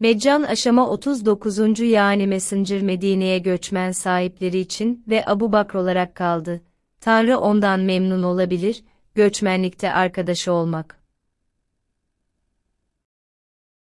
Meccan aşama 39. yani Messenger Medine'ye göçmen sahipleri için ve Abu Bakr olarak kaldı. Tanrı ondan memnun olabilir, göçmenlikte arkadaşı olmak.